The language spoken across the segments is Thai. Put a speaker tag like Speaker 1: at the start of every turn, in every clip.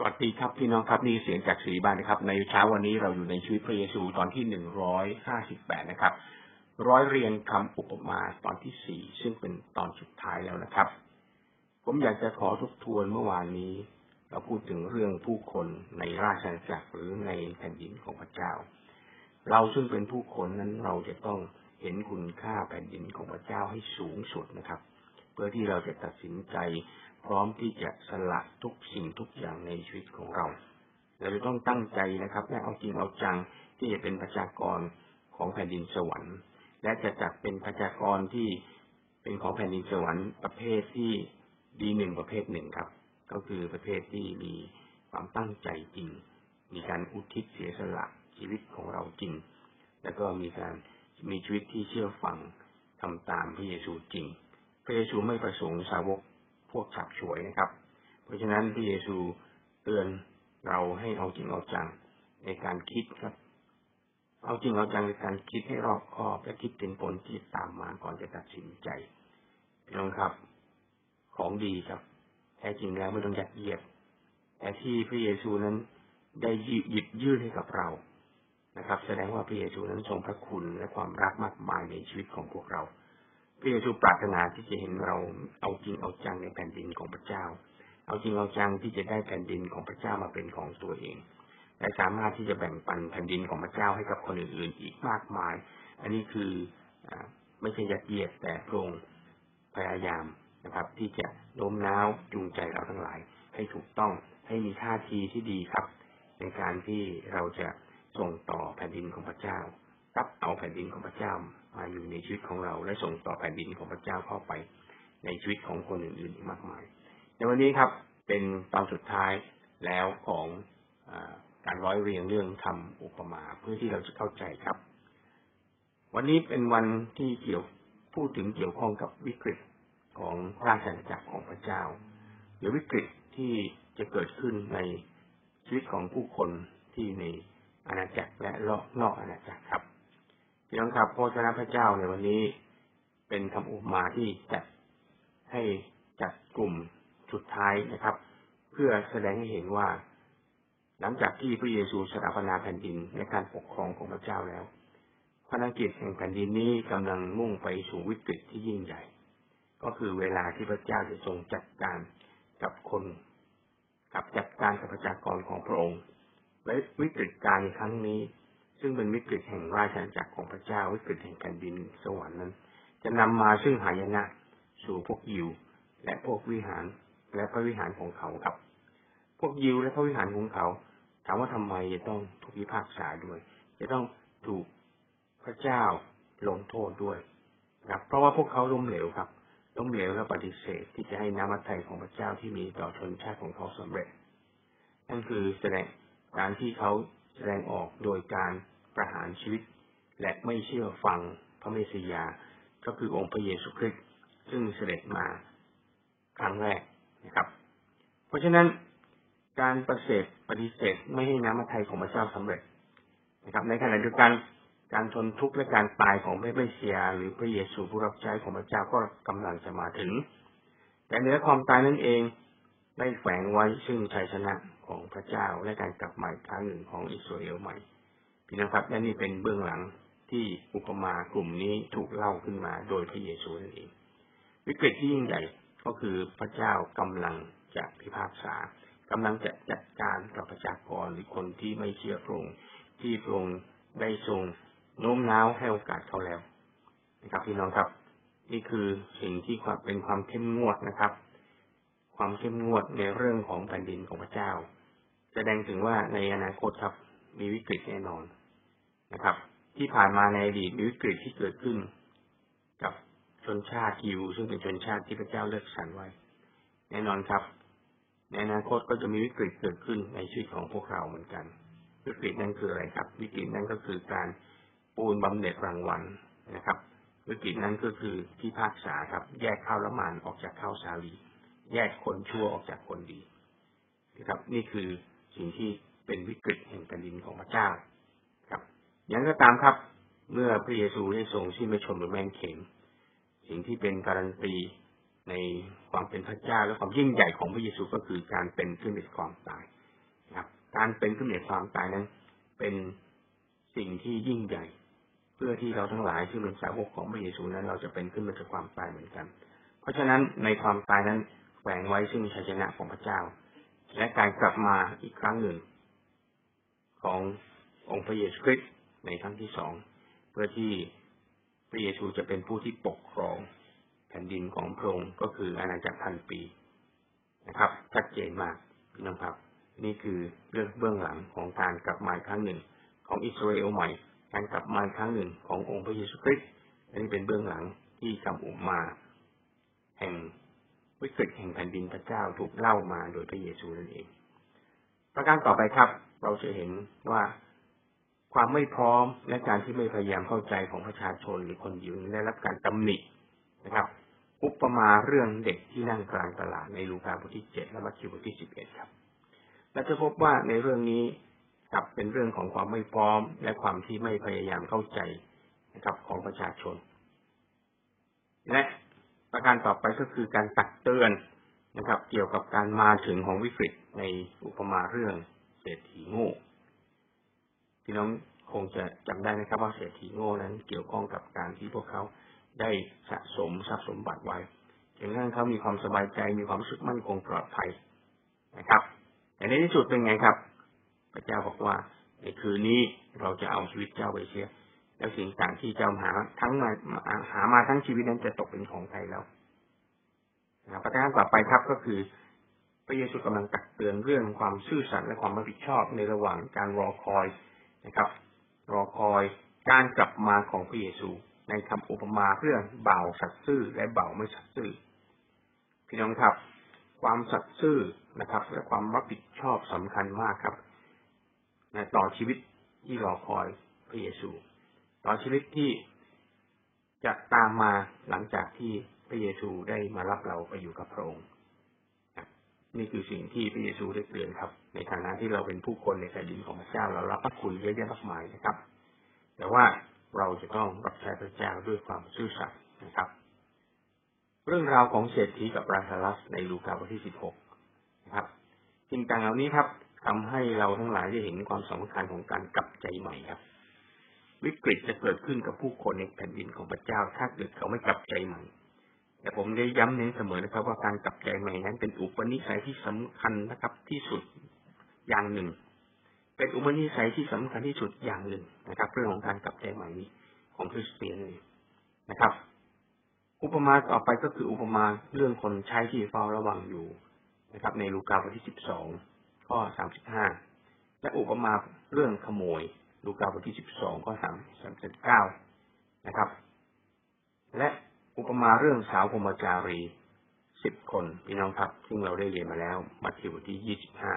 Speaker 1: สวัสดีครับพี่น้องครับนี่เสียงจากสีบ้านนะครับ ในเช้าวันนี้เราอยู่ในชีวิตพระเยซูตอนที่หนึ่งร้อยห้าสิบแปดนะครับ ร้อยเรียงคำอุปมาตอนที่สี่ซึ่งเป็นตอนสุดท้ายแล้วนะครับ ผมอยากจะขอทบทวนเมื่อวานนี้ เราพูดถึงเรื่องผู้คนในราชอาณาจักรหรือในแผ่นดินของพระเจ้า เราซึ่งเป็นผู้คนนั้นเราจะต้องเห็นคุณค่าแผ่นดินของพระเจ้าให้สูงสุดนะครับ เพื่อที่เราจะตัดสินใจ พร้อมที่จะสละทุกสิ่งทุกอย่างในชีวิตของเรา เราจะต้องตั้งใจนะครับ และเอาจริงเอาจังที่จะเป็นประชากรของแผ่นดินสวรรค์ และจะจัดเป็นประชากรที่เป็นของแผ่นดินสวรรค์ประเภทที่ดีหนึ่งประเภทหนึ่งครับ ก็คือประเภทที่มีความตั้งใจจริง มีการอุทิศเสียสละชีวิตของเราจริง แล้วก็มีการมีชีวิตที่เชื่อฟังทำตามพระเยซูจริง พระเยซูไม่ประสงค์สาวก พวกฉับฉวยนะครับ เพราะฉะนั้นพระเยซูเตือนเราให้เอาจริงเอาจังในการคิดครับ เอาจริงเอาจังในการคิดให้รอบคอบและคิดถึงผลที่ตามมาก่อนจะตัดสินใจพี่น้องครับ ของดีครับแท้จริงแล้วไม่ต้องยัดเยียดแต่ที่พระเยซูนั้นได้หยิบยื่นให้กับเรานะครับ แสดงว่าพระเยซูนั้นทรงพระคุณและความรักมากมายในชีวิตของพวกเรา พระเยซูปรารถนาที่จะเห็นเราเอาจริงเอาจังในแผ่นดินของพระเจ้า เอาจริงเอาจังที่จะได้แผ่นดินของพระเจ้ามาเป็นของตัวเอง และสามารถที่จะแบ่งปันแผ่นดินของพระเจ้าให้กับคนอื่นๆอีกมากมาย อันนี้คือไม่ใช่ยัดเยียดแต่พระองค์พยายามนะครับ ที่จะโน้มน้าวจูงใจเราทั้งหลาย ให้ถูกต้องให้มีท่าทีที่ดีครับ ในการที่เราจะส่งต่อแผ่นดินของพระเจ้ารับเอาแผ่นดินของพระเจ้า มาอยู่ในชีวิตของเราและส่งต่อแผ่นดินของพระเจ้าเข้าไป ในชีวิตของคนอื่นๆอีกมากมาย ในวันนี้ครับเป็นตอนสุดท้ายแล้วของอการร้อยเรียงเรื่องทำอุปมาเพื่อที่เราจะเข้าใจครับ วันนี้เป็นวันที่เกี่ยวพูดถึงเกี่ยวข้องกับวิกฤตของราชอาณาจักรของพระเจ้าหรือวิกฤตที่จะเกิดขึ้นในชีวิตของผู้คนที่ในอาณาจักรและนอกอาณาจักร ครับพี่น้องครับพระเจ้าพระเจ้าในวันนี้เป็นคำอุปมาที่จัดให้จัดกลุ่มสุดท้ายนะครับ เพื่อแสดงให้เห็นว่า หลังจากที่พระเยซูสถาปนาแผ่นดินในการปกครองของพระเจ้าแล้วภารกิจแห่งแผ่นดินนี้กำลังมุ่งไปสู่วิกฤตที่ยิ่งใหญ่ ก็คือเวลาที่พระเจ้าจะทรงจัดการกับคนกับจัดการกับประชากรของพระองค์และวิกฤตการครั้งนี้ ซึ่งเป็นวิกฤตแห่งราชอาณาจักรของพระเจ้าวิกฤตแห่งแผ่นดินสวรรค์นั้น จะนำมาซึ่งหายนะสู่พวกยิว และพวกวิหารและพระวิหารของเขาครับ พวกยิวและพระวิหารของเขา ถามว่าทำไมจะต้องถูกพิพากษาด้วย จะต้องถูกพระเจ้าลงโทษด้วยครับ เพราะว่าพวกเขาล้มเหลวครับล้มเหลวและปฏิเสธที่จะให้น้ำมัทไทยของพระเจ้าที่มีต่อชนชาติของเขาสำเร็จนั่นคือแสดงการที่เขา แสดงออกโดยการประหารชีวิต และไม่เชื่อฟังพระเมสสิยา ก็คือองค์พระเยซูคริสต์ซึ่งเสด็จมาครั้งแรกนะครับ เพราะฉะนั้นการประเสริฐปฏิเสธไม่ให้น้ำมัทไทยของพระเจ้าสำเร็จนะครับ ในขณะเดียวกันการทนทุกข์และการตายของพระเมสสิยา หรือพระเยซูผู้รับใช้ของพระเจ้าก็กำลังจะมาถึง แต่เนื้อความตายนั่นเองได้แฝงไว้ซึ่งชัยชนะ ของพระเจ้าและการกลับมาครั้งหนึ่งของอิสราเอลใหม่พี่น้องครับและนี่เป็นเบื้องหลังที่อุปมากลุ่มนี้ถูกเล่าขึ้นมาโดยพระเยซูนั่นเองวิกฤตที่ยิ่งใหญ่ก็คือพระเจ้ากำลังจะพิพากษากำลังจะจัดการกับประชากรหรือคนที่ไม่เชื่อพระองค์ที่พระองค์ได้ทรงโน้มน้าวให้โอกาสเขาแล้วนะครับพี่น้องครับ นี่คือสิ่งที่ความเป็นความเข้มงวดนะครับ ความเข้มงวดในเรื่องของแผ่นดินของพระเจ้า แสดงถึงว่าในอนาคตครับ มีวิกฤตแน่นอนนะครับ ที่ผ่านมาในอดีตมีวิกฤตที่เกิดขึ้น กับชนชาติยิวซึ่งเป็นชนชาติที่พระเจ้าเลือกสรรไว้ แน่นอนครับ ในอนาคตก็จะมีวิกฤตเกิดขึ้นในชีวิตของพวกเราเหมือนกัน วิกฤตนั้นคืออะไรครับ วิกฤตนั้นก็คือการปูนบำเหน็จรางวัลนะครับ วิกฤตนั้นก็คือที่ภาคษาครับ แยกข้าวละมานออกจากข้าวสาลี แยกคนชั่วออกจากคนดีนะครับ นี่คือ สิ่งที่เป็นวิกฤตแห่งแผ่นดินของพระเจ้าครับ อย่างก็ตามครับ เมื่อพระเยซูได้ทรงที่ไม่ชนบนแมงเข็มสิ่งที่เป็นการันตีในความเป็นพระเจ้าและความยิ่งใหญ่ของพระเยซูก็คือการเป็นขึ้นในความตายนะครับ การเป็นขึ้นเหนือความตายนั้น เป็นสิ่งที่ยิ่งใหญ่ เพื่อที่เราทั้งหลายที่เป็นสาวกของพระเยซูนั้น เราจะเป็นขึ้นมาจากความตายเหมือนกัน เพราะฉะนั้นในความตายนั้นแฝงไว้ซึ่งชัยชนะของพระเจ้า และการกลับมาอีกครั้งหนึ่ง ขององค์พระเยซูคริสต์ในครั้งที่สอง เพื่อที่พระเยซูจะเป็นผู้ที่ปกครองแผ่นดินของพระองค์ก็คืออาณาจักรพันปีนะครับชัดเจนมากนะครับ นี่คือเรื่องเบื้องหลังของการกลับมาครั้งหนึ่ง ของอิสราเอลใหม่ การกลับมาครั้งหนึ่งขององค์พระเยซูคริสต์อันนี้เป็นเบื้องหลังที่คำอุมา แห่ง วิกฤตแห่งแผ่นดินพระเจ้าถูกเล่ามาโดยพระเยซูนั่นเอง ประการต่อไปครับ เราจะเห็นว่าความไม่พร้อมและการที่ไม่พยายามเข้าใจของประชาชนหรือคนยิวได้รับการตำหนินะครับ อุปมาเรื่องเด็กที่นั่งกลางตลาดในลูกาบทที่เจ็ดและมัทธิวบทที่สิบเอ็ดครับเราจะพบว่าในเรื่องนี้กลับเป็นเรื่องของความไม่พร้อม และความที่ไม่พยายามเข้าใจนะครับของประชาชน และ ประการต่อไปก็คือการตักเตือนนะครับ เกี่ยวกับการมาถึงของวิกฤตในอุปมาเรื่องเศรษฐีโง่พี่น้องคงจะจำได้นะครับว่าเศรษฐีโง่นั้นเกี่ยวข้องกับการที่พวกเขาได้สะสมทรัพย์สมบัติไว้จนกระทั่งเขามีความสบายใจมีความสุขมั่นคงปลอดภัยนะครับ แต่ในที่สุดเป็นไงครับ พระเจ้าบอกว่าในคืนนี้เราจะเอาชีวิตเจ้าไปเสีย แล้วสิ่งต่างที่เจ้าหาทั้งมาหามาทั้งชีวิตนั้นจะตกเป็นของใครแล้วนะประการต่อไปครับก็คือ พระเยซูกำลังตักเตือนเรื่องความซื่อสัตย์และความรับผิดชอบในระหว่างการรอคอยนะครับ รอคอยการกลับมาของพระเยซูในคำอุปมาเรื่องเบาสัตย์ซื่อและเบาไม่สัตย์ซื่อพี่น้องครับ ความสัตย์ซื่อนะครับ และความรับผิดชอบสำคัญมากครับต่อชีวิตที่รอคอยพระเยซู ต่อชีวิตที่จะตามมาหลังจากที่พระเยซูได้มารับเราไปอยู่กับพระองค์นี่คือสิ่งที่พระเยซูได้เตือนครับ ในฐานะที่เราเป็นผู้คนในแผ่นดินของพระเจ้าเรารับพระคุณเยอะแยะมากมายนะครับ แต่ว่าเราจะต้องรับใช้พระเจ้าด้วยความซื่อสัตย์นะครับ เรื่องราวของเศรษฐีกับราชาลัสในลูกาบทที่สิบหกนะครับสิ่งต่างเหล่านี้ครับทำให้เราทั้งหลายได้เห็นความสำคัญของการกลับใจใหม่ครับ วิกฤตจะเกิดขึ้นกับผู้คนในแผ่นดินของพระเจ้าถ้าเกิดเขาไม่กลับใจใหม่ แต่ผมได้ย้ำเน้นเสมอนะครับว่าการกลับใจใหม่นั้น เป็นอุปนิสัยที่สำคัญนะครับที่สุดอย่างหนึ่ง เป็นอุปนิสัยที่สำคัญที่สุดอย่างหนึ่งนะครับ เรื่องของการกลับใจใหม่นี้ของคริสเตียนเลยนะครับ อุปมาต่อไปก็คืออุปมาเรื่องคนใช้ที่เฝ้าระวังอยู่นะครับ ในลูกาบทที่สิบสองข้อสามสิบห้าและอุปมาเรื่องขโมย ลูกาบทที่สิบสองข้อสามสามสิบเก้านะครับ และอุปมาเรื่องสาวพมจารีสิบคนพี่น้องครับซึ่งเราได้เรียนมาแล้วมัทธิวบทที่ยี่สิบห้า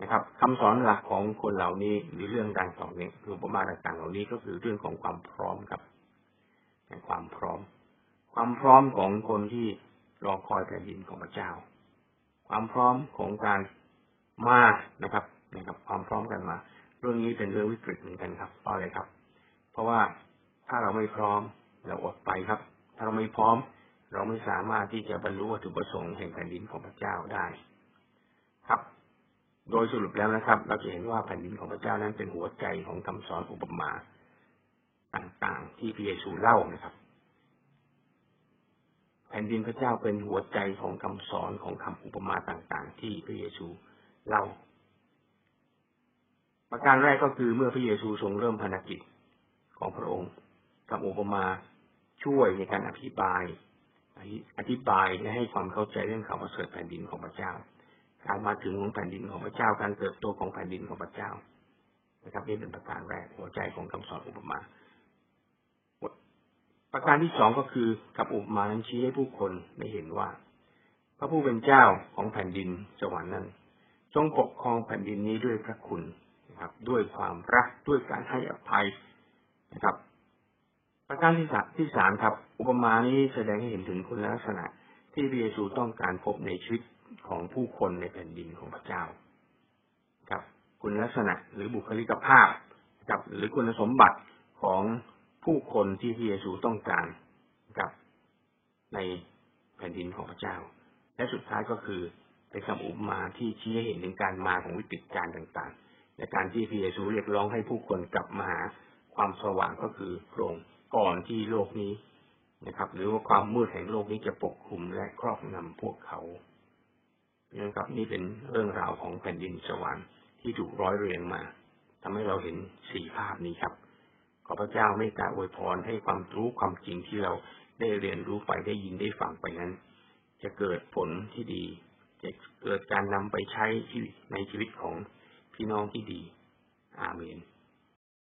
Speaker 1: นะครับคำสอนหลักของคนเหล่านี้หรือเรื่องต่างต่อนี้คืออุปมาต่างๆเหล่านี้ก็คือเรื่องของความพร้อมครับความพร้อม ความพร้อมของคนที่รอคอยแผ่นดินของพระเจ้า ความพร้อมของการมานะครับนะครับ ความพร้อมกันมา เรื่องนี้เป็นเรื่องวิกฤตเหมือนกันครับเพราะอะไรครับ เพราะว่าถ้าเราไม่พร้อมเราอดไปครับ ถ้าเราไม่พร้อม เราไม่สามารถที่จะบรรลุวัตถุประสงค์แห่งแผ่นดินของพระเจ้าได้ ครับ โดยสรุปแล้วนะครับ เราจะเห็นว่าแผ่นดินของพระเจ้านั้นเป็นหัวใจของคำสอนอุปมาต่างๆ ที่พระเยซูเล่านะครับ แผ่นดินพระเจ้าเป็นหัวใจของคำสอนของคำอุปมาต่างๆ ที่พระเยซูเล่า ประการแรกก็คือเมื่อพระเยซูทรงเริ่มภารกิจของพระองค์คำอุปมาช่วยในการอธิบายอธิบายและให้ความเข้าใจเรื่องข่าวประเสริฐแผ่นดินของพระเจ้า การมาถึงของแผ่นดินของพระเจ้า การเติบโตของแผ่นดินของพระเจ้า นะครับนี่เป็นประการแรกหัวใจของคำสอนอุปมา ประการที่สองก็คือกับอุปมานั้นชี้ให้ผู้คนได้เห็นว่า พระผู้เป็นเจ้าของแผ่นดินสวรรค์นั้น ทรงปกครองแผ่นดินนี้ด้วยพระคุณ นะครับ ด้วยความรักด้วยการให้อภัยนะครับ ประการที่สามที่สามครับ อุปมานี้แสดงให้เห็นถึงคุณลักษณะ ที่พระเยซูต้องการพบในชีวิตของผู้คนในแผ่นดินของพระเจ้าครับ คุณลักษณะหรือบุคลิกภาพกับหรือคุณสมบัติของผู้คนที่พระเยซูต้องการกับในแผ่นดินของพระเจ้า และสุดท้ายก็คือเป็นคำอุปมาที่ชี้ให้เห็นถึงการมาของวิกฤตการต่างๆ และการที่พระเยซูเรียกร้องให้ผู้คนกลับมาหาความสว่างก็คือโปร่งค์ก่อนที่โลกนี้นะครับ หรือว่าความมืดแห่งโลกนี้จะปกคลุมและครอบงำพวกเขานะครับนี่เป็นเรื่องราวของแผ่นดินสวรรค์ที่ถูกร้อยเรียงมาทำให้เราเห็นสี่ภาพนี้ครับ ขอพระเจ้าเมตตาอวยพรให้ความรู้ความจริงที่เราได้เรียนรู้ไปได้ยินได้ฟังไปนั้น จะเกิดผลที่ดี จะเกิดการนำไปใช้ในชีวิตของ พี่น้องที่ดี อาเมน